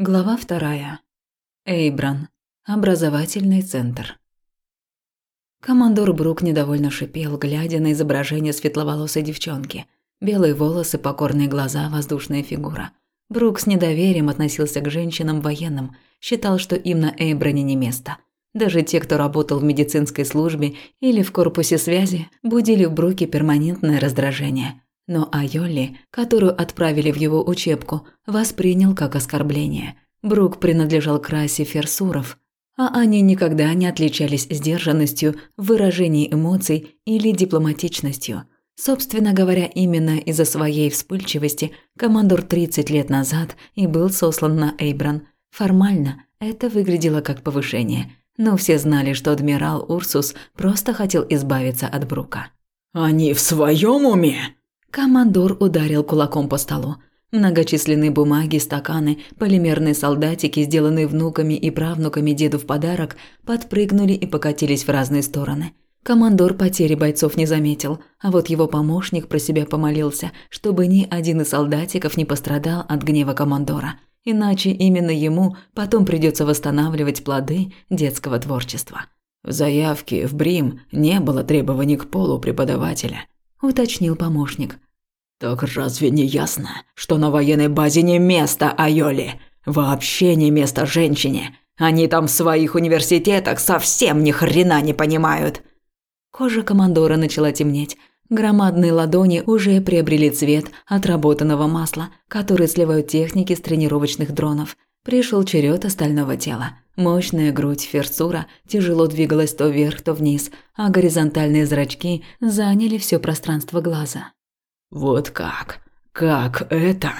Глава вторая. Эйбран. Образовательный центр. Командор Брук недовольно шипел, глядя на изображение светловолосой девчонки. Белые волосы, покорные глаза, воздушная фигура. Брук с недоверием относился к женщинам военным, считал, что им на Эйбране не место. Даже те, кто работал в медицинской службе или в корпусе связи, будили в Бруке перманентное раздражение – но Айоли, которую отправили в его учебку, воспринял как оскорбление. Брук принадлежал к расе ферсуров, а они никогда не отличались сдержанностью в выражении эмоций или дипломатичностью. Собственно говоря, именно из-за своей вспыльчивости командор 30 лет назад и был сослан на Эйбран. Формально это выглядело как повышение, но все знали, что адмирал Урсус просто хотел избавиться от Брука. «Они в своем уме?» Командор ударил кулаком по столу. Многочисленные бумаги, стаканы, полимерные солдатики, сделанные внуками и правнуками деду в подарок, подпрыгнули и покатились в разные стороны. Командор потери бойцов не заметил, а вот его помощник про себя помолился, чтобы ни один из солдатиков не пострадал от гнева командора. Иначе именно ему потом придется восстанавливать плоды детского творчества. В заявке в Брим не было требований к полу преподавателя –– уточнил помощник. «Так разве не ясно, что на военной базе не место Айоли? Вообще не место женщине. Они там в своих университетах совсем ни хрена не понимают». Кожа командора начала темнеть. Громадные ладони уже приобрели цвет отработанного масла, который сливают техники с тренировочных дронов. Пришел черед остального тела. Мощная грудь Ферсура тяжело двигалась то вверх, то вниз, а горизонтальные зрачки заняли все пространство глаза. «Вот как? Как это?»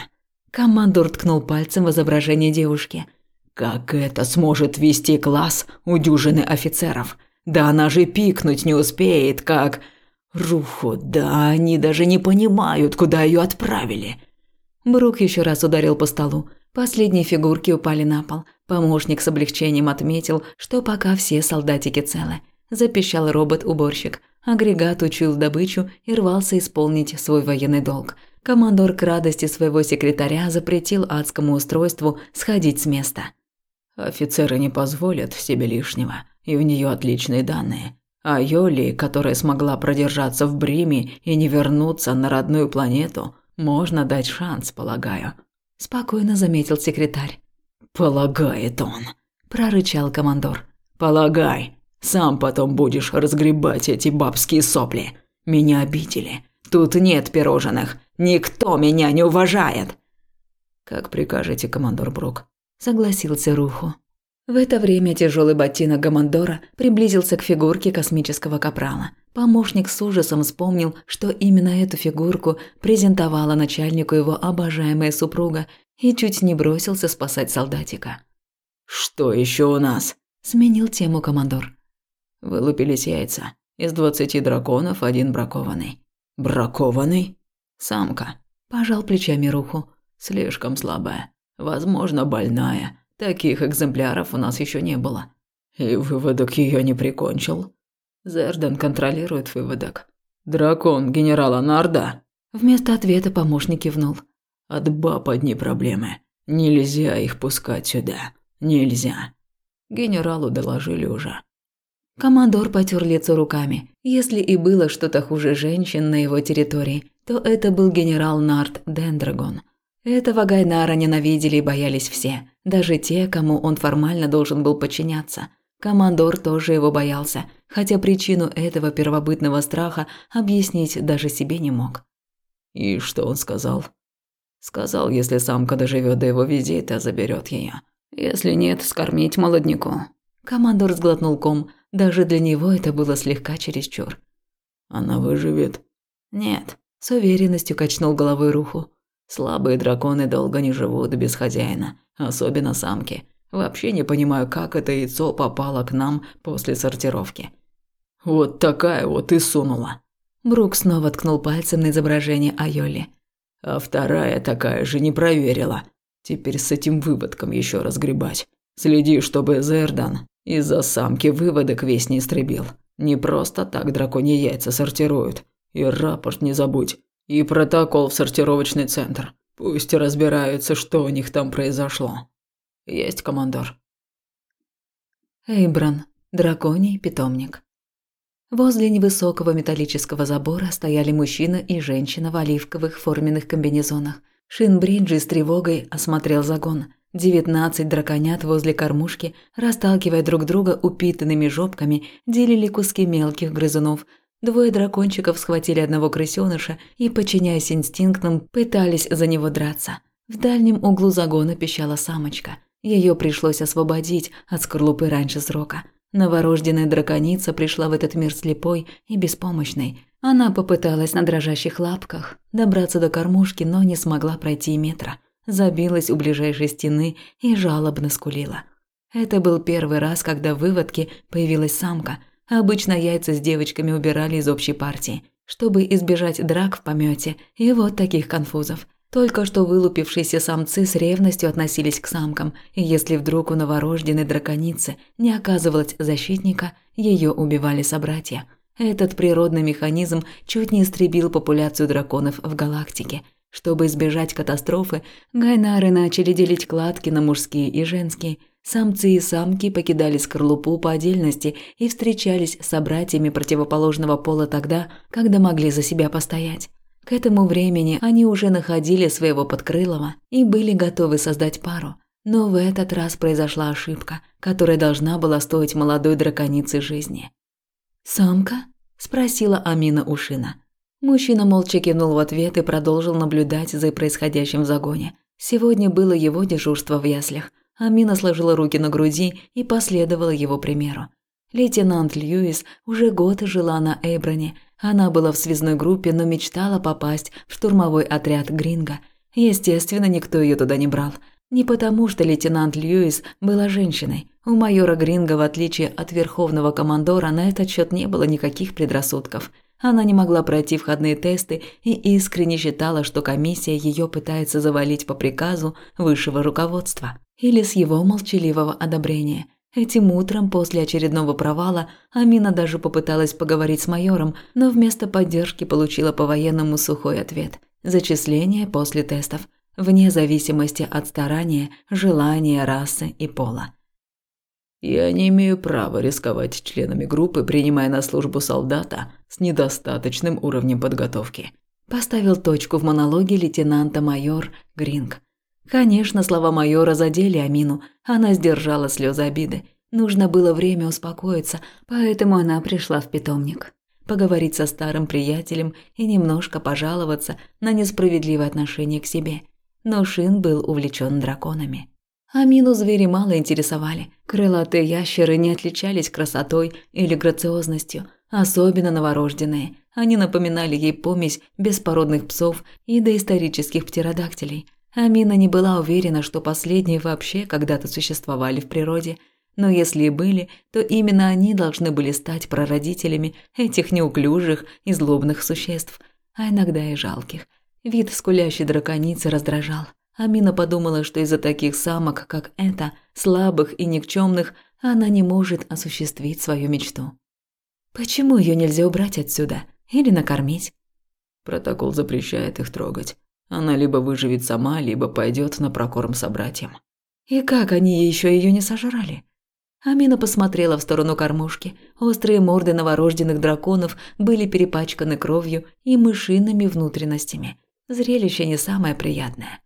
Командор ткнул пальцем в изображение девушки. «Как это сможет вести класс у дюжины офицеров? Да она же пикнуть не успеет, как...» «Руху, да они даже не понимают, куда ее отправили». Брук еще раз ударил по столу. Последние фигурки упали на пол. Помощник с облегчением отметил, что пока все солдатики целы. Запищал робот-уборщик. Агрегат учуял добычу и рвался исполнить свой военный долг. Командор к радости своего секретаря запретил адскому устройству сходить с места. Офицеры не позволят себе лишнего, и у нее отличные данные. А Йоли, которая смогла продержаться в Бриме и не вернуться на родную планету, можно дать шанс, полагаю спокойно заметил секретарь. Полагает он, прорычал командор. Полагай, сам потом будешь разгребать эти бабские сопли. Меня обидели. Тут нет пирожных. Никто меня не уважает. Как прикажете, командор Брук, согласился Руху. В это время тяжелый ботинок Гамандора приблизился к фигурке космического капрала. Помощник с ужасом вспомнил, что именно эту фигурку презентовала начальнику его обожаемая супруга и чуть не бросился спасать солдатика. «Что еще у нас?» – сменил тему командор. Вылупились яйца. Из двадцати драконов один бракованный. «Бракованный?» «Самка», – пожал плечами Руху. «Слишком слабая. Возможно, больная. Таких экземпляров у нас еще не было. И выводок ее не прикончил. Зерден контролирует выводок. Дракон генерала Нарда. Вместо ответа помощник кивнул. От баб одни проблемы. Нельзя их пускать сюда. Нельзя. Генералу доложили уже. Командор потер лицо руками. Если и было что-то хуже женщин на его территории, то это был генерал Нарт Дендрагон. Этого Гайнара ненавидели и боялись все, даже те, кому он формально должен был подчиняться. Командор тоже его боялся, хотя причину этого первобытного страха объяснить даже себе не мог. «И что он сказал?» «Сказал, если самка доживет до его визита, заберет ее. Если нет, скормить молодняку». Командор сглотнул ком, даже для него это было слегка чересчур. «Она выживет?» «Нет», – с уверенностью качнул головой Руху. Слабые драконы долго не живут без хозяина, особенно самки. Вообще не понимаю, как это яйцо попало к нам после сортировки. Вот такая вот и сунула. Брук снова ткнул пальцем на изображение Айоли. А вторая такая же не проверила. Теперь с этим выводком еще разгребать. Следи, чтобы Зердан из-за самки выводок весь не истребил. Не просто так драконьи яйца сортируют. И рапорт не забудь. И протокол в сортировочный центр. Пусть разбираются, что у них там произошло. Есть, командор. Эйбран, драконий питомник. Возле невысокого металлического забора стояли мужчина и женщина в оливковых форменных комбинезонах. Шинбриджи с тревогой осмотрел загон. Девятнадцать драконят возле кормушки, расталкивая друг друга упитанными жопками, делили куски мелких грызунов. Двое дракончиков схватили одного крысёныша и, подчиняясь инстинктам, пытались за него драться. В дальнем углу загона пищала самочка. Ее пришлось освободить от скорлупы раньше срока. Новорожденная драконица пришла в этот мир слепой и беспомощной. Она попыталась на дрожащих лапках добраться до кормушки, но не смогла пройти метра. Забилась у ближайшей стены и жалобно скулила. Это был первый раз, когда в выводке появилась самка. Обычно яйца с девочками убирали из общей партии, чтобы избежать драк в помете и вот таких конфузов – только что вылупившиеся самцы с ревностью относились к самкам, и если вдруг у новорожденной драконицы не оказывалось защитника, ее убивали собратья. Этот природный механизм чуть не истребил популяцию драконов в галактике. Чтобы избежать катастрофы, гайнары начали делить кладки на мужские и женские. Самцы и самки покидали скорлупу по отдельности и встречались с собратьями противоположного пола тогда, когда могли за себя постоять. К этому времени они уже находили своего подкрылого и были готовы создать пару. Но в этот раз произошла ошибка, которая должна была стоить молодой драконице жизни. «Самка?» – спросила Амина Ушина. Мужчина молча кивнул в ответ и продолжил наблюдать за происходящим в загоне. Сегодня было его дежурство в яслях. Амина сложила руки на груди и последовала его примеру. Лейтенант Льюис уже год жила на Эйброне – она была в связной группе, но мечтала попасть в штурмовой отряд Гринга. Естественно, никто ее туда не брал. Не потому, что лейтенант Льюис была женщиной. У майора Гринга, в отличие от верховного командора, на этот счет не было никаких предрассудков. Она не могла пройти входные тесты и искренне считала, что комиссия ее пытается завалить по приказу высшего руководства или с его молчаливого одобрения – Этим утром, после очередного провала, Амина даже попыталась поговорить с майором, но вместо поддержки получила по-военному сухой ответ – зачисление после тестов, вне зависимости от старания, желания, расы и пола. «Я не имею права рисковать членами группы, принимая на службу солдата с недостаточным уровнем подготовки», поставил точку в монологе лейтенанта-майор Гринг. Конечно, слова майора задели Амину, она сдержала слезы обиды. Нужно было время успокоиться, поэтому она пришла в питомник. Поговорить со старым приятелем и немножко пожаловаться на несправедливое отношение к себе. Но Шин был увлечен драконами. Амину звери мало интересовали. Крылатые ящеры не отличались красотой или грациозностью, особенно новорожденные. Они напоминали ей помесь беспородных псов и доисторических птеродактилей – Амина не была уверена, что последние вообще когда-то существовали в природе, но если и были, то именно они должны были стать прародителями этих неуклюжих и злобных существ, а иногда и жалких. Вид скулящей драконицы раздражал. Амина подумала, что из-за таких самок, как эта, слабых и никчемных, она не может осуществить свою мечту. Почему ее нельзя убрать отсюда или накормить? Протокол запрещает их трогать. Она либо выживет сама, либо пойдет на прокорм собратьям. И как они еще ее не сожрали? Амина посмотрела в сторону кормушки. Острые морды новорожденных драконов были перепачканы кровью и мышиными внутренностями. Зрелище не самое приятное.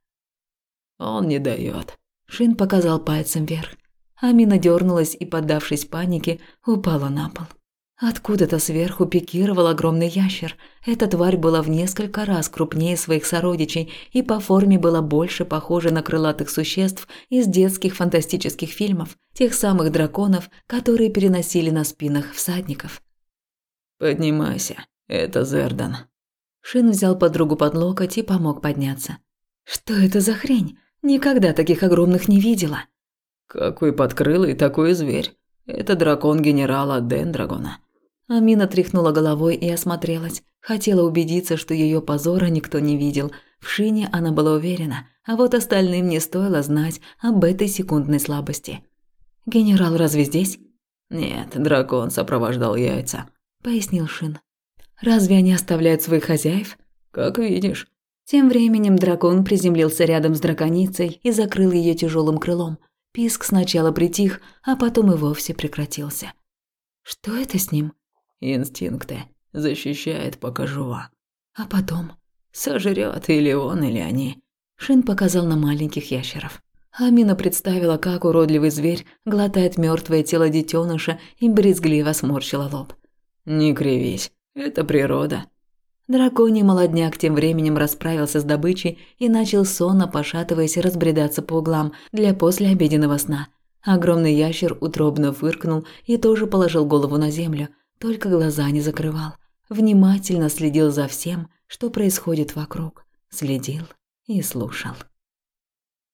Он не дает. Шин показал пальцем вверх. Амина дернулась и, поддавшись панике, упала на пол. Откуда-то сверху пикировал огромный ящер. Эта тварь была в несколько раз крупнее своих сородичей и по форме была больше похожа на крылатых существ из детских фантастических фильмов, тех самых драконов, которые переносили на спинах всадников. «Поднимайся, это Зердан». Шин взял подругу под локоть и помог подняться. «Что это за хрень? Никогда таких огромных не видела». «Какой подкрылый, такой зверь. Это дракон генерала Дендрагона. Амина тряхнула головой и осмотрелась. Хотела убедиться, что ее позора никто не видел. В Шине она была уверена, а вот остальным не стоило знать об этой секундной слабости. «Генерал разве здесь?» «Нет, дракон сопровождал яйца», – пояснил Шин. «Разве они оставляют своих хозяев?» «Как видишь». Тем временем дракон приземлился рядом с драконицей и закрыл ее тяжелым крылом. Писк сначала притих, а потом и вовсе прекратился. Что это с ним? Инстинкты. Защищает, пока жива. А потом? Сожрет или он, или они. Шин показал на маленьких ящеров. Амина представила, как уродливый зверь глотает мертвое тело детеныша и брезгливо сморщила лоб. «Не кривись, это природа». Драконий молодняк тем временем расправился с добычей и начал сонно, пошатываясь, разбредаться по углам для послеобеденного сна. Огромный ящер утробно фыркнул и тоже положил голову на землю, только глаза не закрывал. Внимательно следил за всем, что происходит вокруг. Следил и слушал.